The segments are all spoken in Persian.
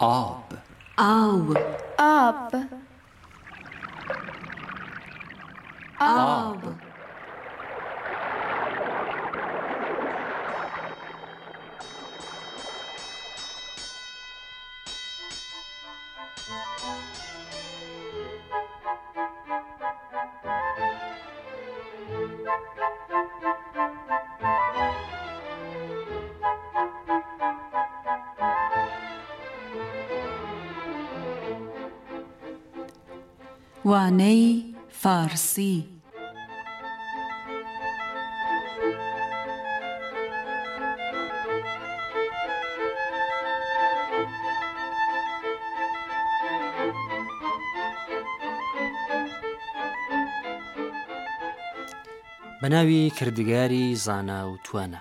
Up. Up. Up. Ab. وانەی فارسی. بە ناوی کردگاری زانا و توانە.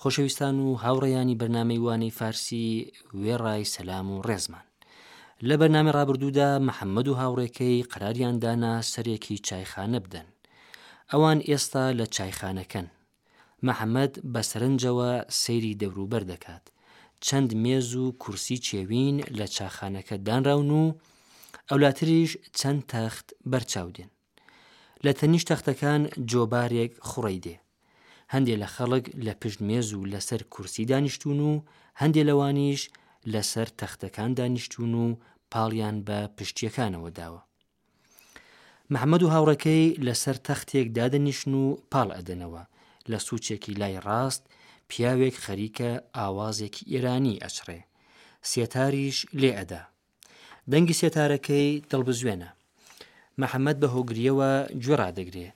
خۆشەویستان و هاوڕێیانی بەرنمەی وانەی فارسی وێڕای سەسلام و ڕێزمان. لە بەرنامی ڕابردوودا محەممەد و هاوڕێکەی قراریاندانا سەرێکی چایخانە بدەن. ئەوان ئێستا لە چایخانەکەن. محەممەد بە سەرنجەوە سەیری دەوروبەر دەکات. چەند مێز و کورسی چێوین لە چاخانەکە دانراون و ئەولاتریش چەند تەخت بەرچاودێن. لە تەنیش تەختەکان جۆبارێک خوڕی دێ. هەندێک لە خەڵک لە پشت مێز و لەسەر کورسی دانیشتون و هەندێک لەوانیش لەسەر تەختەکان دانیشتون و پاڵیان بە پشتیەکانەوە داوە. محەممەد و هاوڕەکەی لەسەر تەختێک دادەنیشن و پاڵ ئەدەنەوە. لە سوچێکی لای ڕاست پیاوێک خەریکە ئاوازێکی ئێرانی ئەچڕێ سێتاریش لێ ئەدا. دەنگی سێتارەکەی دڵبزوێنە. محەممەد بە هۆگریەوە گوێڕادەگرێ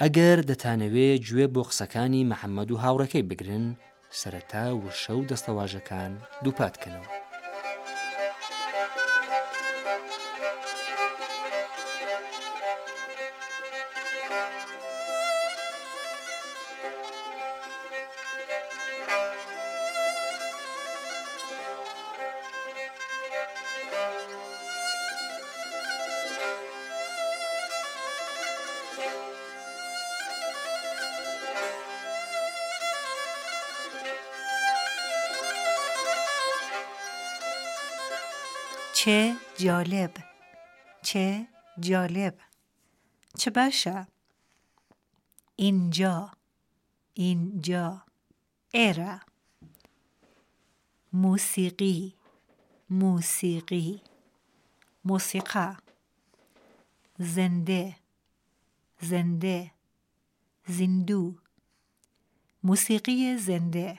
ئەگەر دەتانەوێ گوێ بۆ قسەکانی محەممەد و هاوڕەکەی بگرن سەرەتا وشە و دەستەواژەکان دووپاتکەنەوە. چه جالب چه جالب. چه باشه اینجا اینجا. ارا موسیقی موسیقی. موسیقا. زنده زنده. زندو. موسیقی زنده.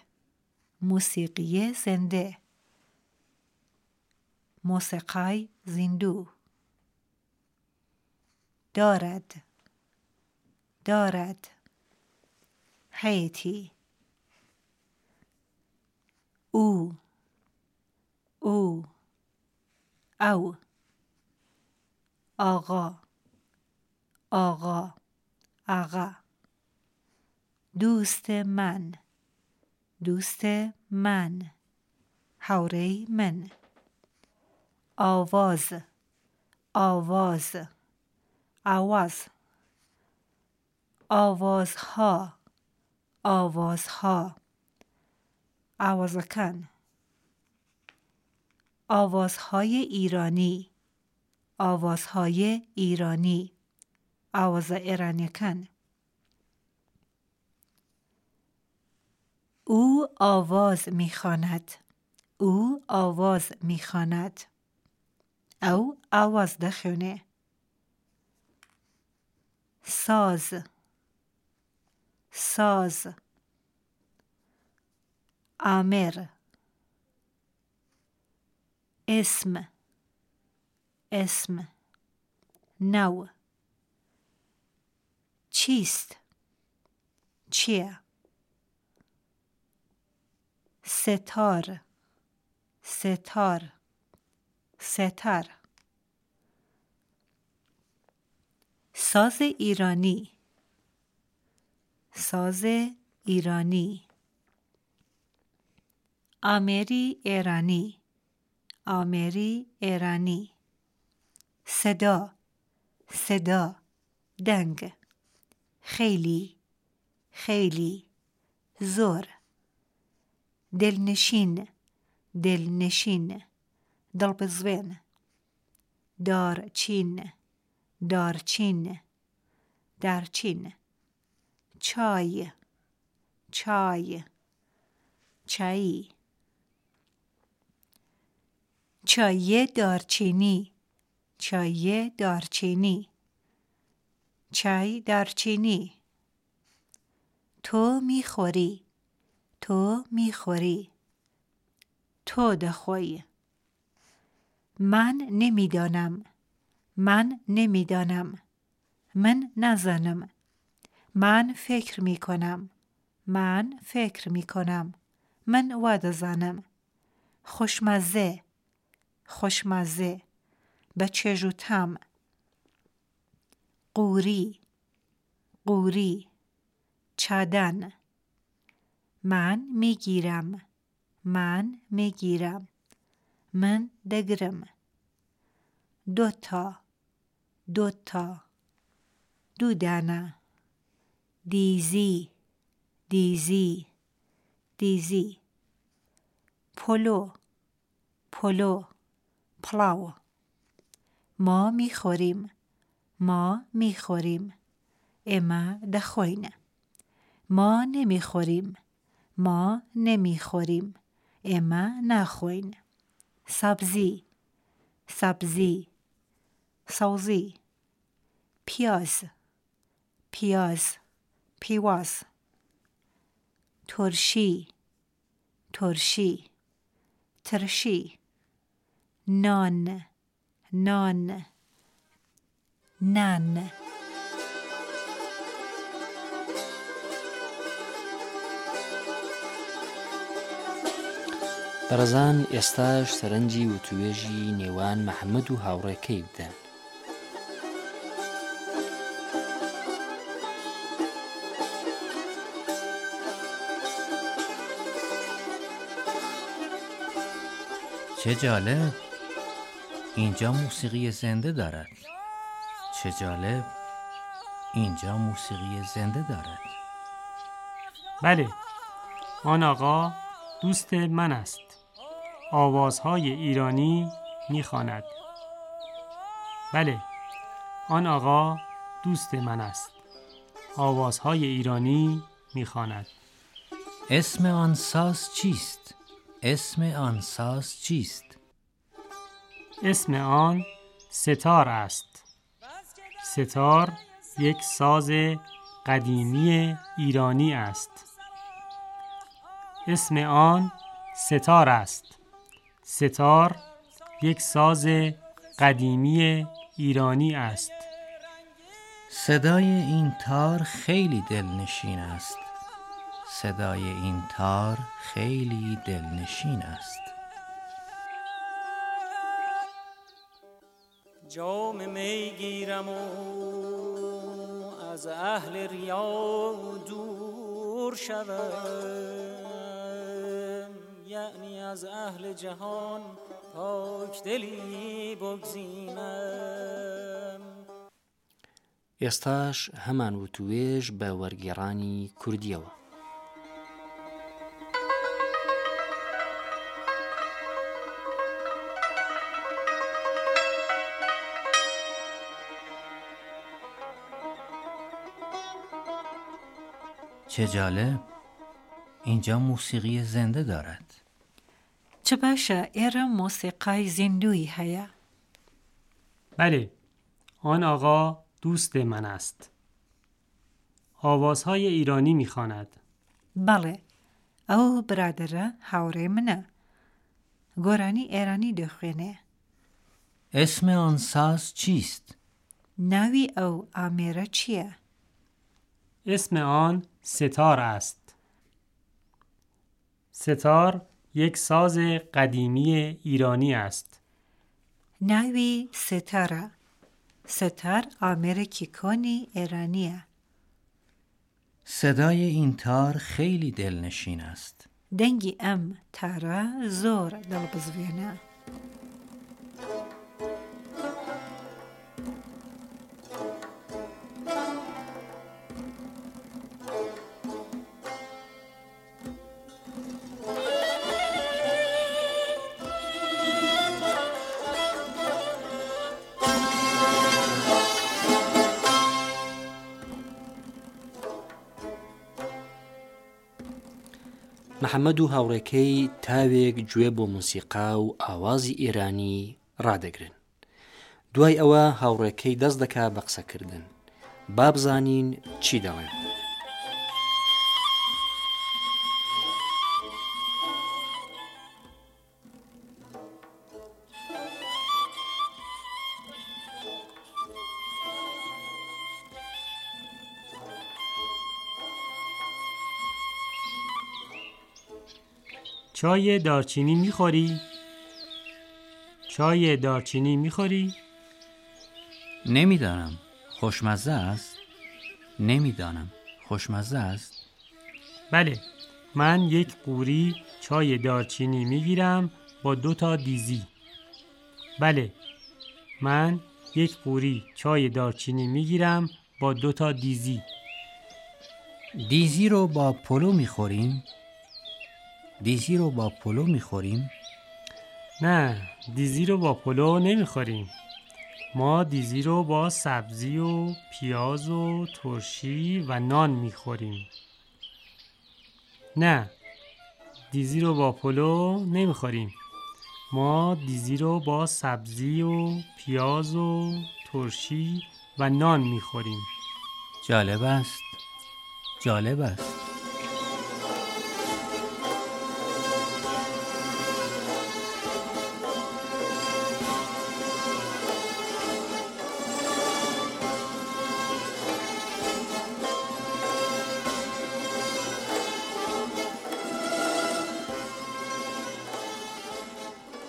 موسیقی زنده. موسیقای زیندو دارد. دارد. حیتی او. او. او. آقا. آقا. آقا. دوست من. دوست من. حوره من. آواز آواز آواز آوازها آوازها آوازکن آوازهای ایرانی آوازهای ایرانی آواز ایرانیکن. او آواز می‌خواند او آواز می‌خواند. او آواز دخونه ساز. ساز. آمر اسم اسم نو چیست؟ چیه ستار. ستار. ستر ساز ایرانی. ساز ایرانی. آمری ایرانی. آمری ایرانی. صدا. صدا. دنگ. خیلی. خیلی. زور. دلنشین. دلنشین. دڵبزوێن دارچین دارچین دارچین چای چای چایی چای دارچینی چای دارچینی چای دارچینی تو می‌خوری تو می‌خوری تو دخوی من نمی‌دانم. من نمی‌دانم. من نزنم. من فکر می کنم من فکر می کنم من واد زنم. خوشمزه. خوشمزه. به چجوتم قوری. قوری. چادن من می‌گیرم. من می‌گیرم. من دگرم. دوتا دوتا دودانه دیزی. دیزی. دیزی. پلو. پلو. پلاو. ما می‌خوریم. ما می‌خوریم. اما دخوین ما نمی‌خوریم. ما نمی‌خوریم. اما نخوین. سبزی سبزی سوزی پیاز پیاز پیواز ترشی ترشی ترشی نان نان نان. بەڕزان ئێستاش سەرنجی وتوێژی نێوان محەممەد و هاوڕێکەی بدەن. چه جالب. اینجا موسیقی زنده دارد. چه جالب. اینجا موسیقی زنده دارد. بله. آن آقا دوست من است. آوازهای ایرانی می‌خواند. بله آن آقا دوست من است. آوازهای ایرانی می‌خواند. اسم آن ساز چیست؟ اسم آن ساز چیست؟ اسم آن ستار است. ستار یک ساز قدیمی ایرانی است. اسم آن ستار است. ستار یک ساز قدیمی ایرانی است. صدای این تار خیلی دلنشین است. صدای این تار خیلی دلنشین است. جام می گیرم و از اهل ریا دور شوم یعنی از اهل جهان پاک دلی بگزینم. ئێستاش هەمان وتوێژ بە وەرگێڕانی کوردیەوە. چه جالب اینجا موسیقی زنده دارد. چه باشە ئێرە مۆسیقای زیندوی هەیە بله آن آقا دوست من است. آوازهای ایرانی می‌خواند. بەڵێ ئەو برادرە هاوڕێ منە گۆرانی ئێرانی دەخوێنێ اسم آن ساز چیست؟ ناوی ئەو ئامێرە چییە؟ اسم آن ستار است. ستار یک ساز قدیمی ایرانی است. ناوی ستارە ستار ئامێرێکی کۆنی ئێرانیە صدای این تار خیلی دلنشین است. دەنگی ئەم تارە زۆر دڵبزوێنە محەممەد و هاوڕێکەی تاوێک گوێ بۆ موسیقا و ئاوازی ئێرانی ڕدەگرن دوای ئەوە هاوڕێکەی دەست دەکا بە قسەکردن. بابزانین چی دەڵێن. چای دارچینی می‌خوری؟ چای دارچینی می‌خوری؟ نمی‌دانم. خوشمزه است؟ نمی‌دانم. خوشمزه است؟ بله. من یک قوری چای دارچینی می‌گیرم با دو تا دیزی. بله. من یک قوری چای دارچینی می‌گیرم با دو تا دیزی. دیزی رو با پلو می‌خوریم؟ دیزی رو با پلو می‌خوریم؟ نه دیزی رو با پلو نمی‌خوریم. ما دیزی رو با سبزی و پیاز و ترشی و نان می‌خوریم. نه دیزی رو با پلو نمی‌خوریم. ما دیزی رو با سبزی و پیاز و ترشی و نان می‌خوریم. جالب است. جالب است.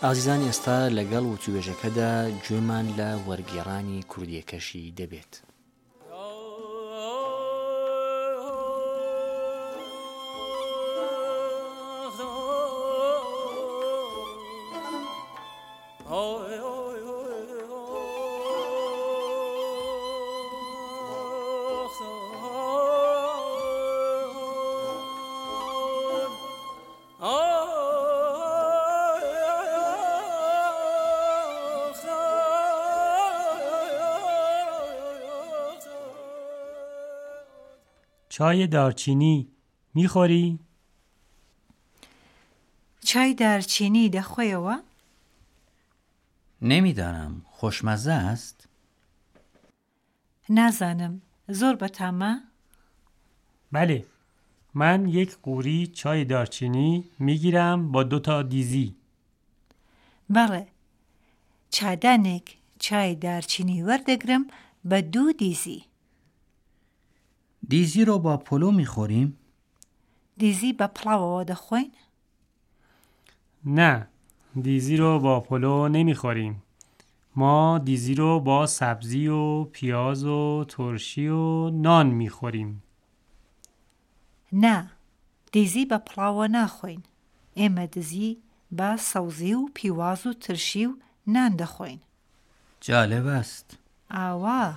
ئازیزان ئێستا لەگەڵ وتوێژەکەدا گوێمان لە وەرگێڕانی کوردیەکەشی دەبێت. چای دارچینی می‌خوری؟ چای دارچینی دەخۆیەوە؟ نمی‌دانم. خوشمزه است؟ نازانم زۆر بەتامە؟ بله. من یک قوری چای دارچینی می‌گیرم با دو تا دیزی. بەڵێ چادانێک چای دارچینی وەردەگرم بە دوو دیزی. دیزی رو با پلو می‌خوریم؟ دیزی بە پڵاوەوە دەخۆین؟ نه دیزی رو با پلو نمی‌خوریم. ما دیزی رو با سبزی و پیاز و ترشی و نان می‌خوریم. نا دیزی بە پڵاوە ناخۆین ئێمە دزی بە سەوزی و پیواز و ترشی و نان دەخۆین جالب است. ئاوا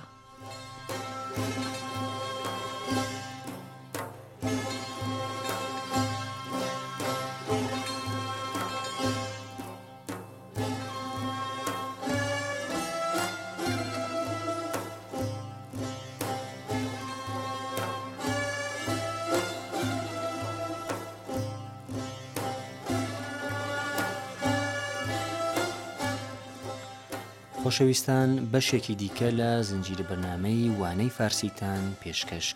خۆشەویستان بەشێکی دیکە لە زنجیر بەرنمەی وانەی فارسیتان پێشکەش.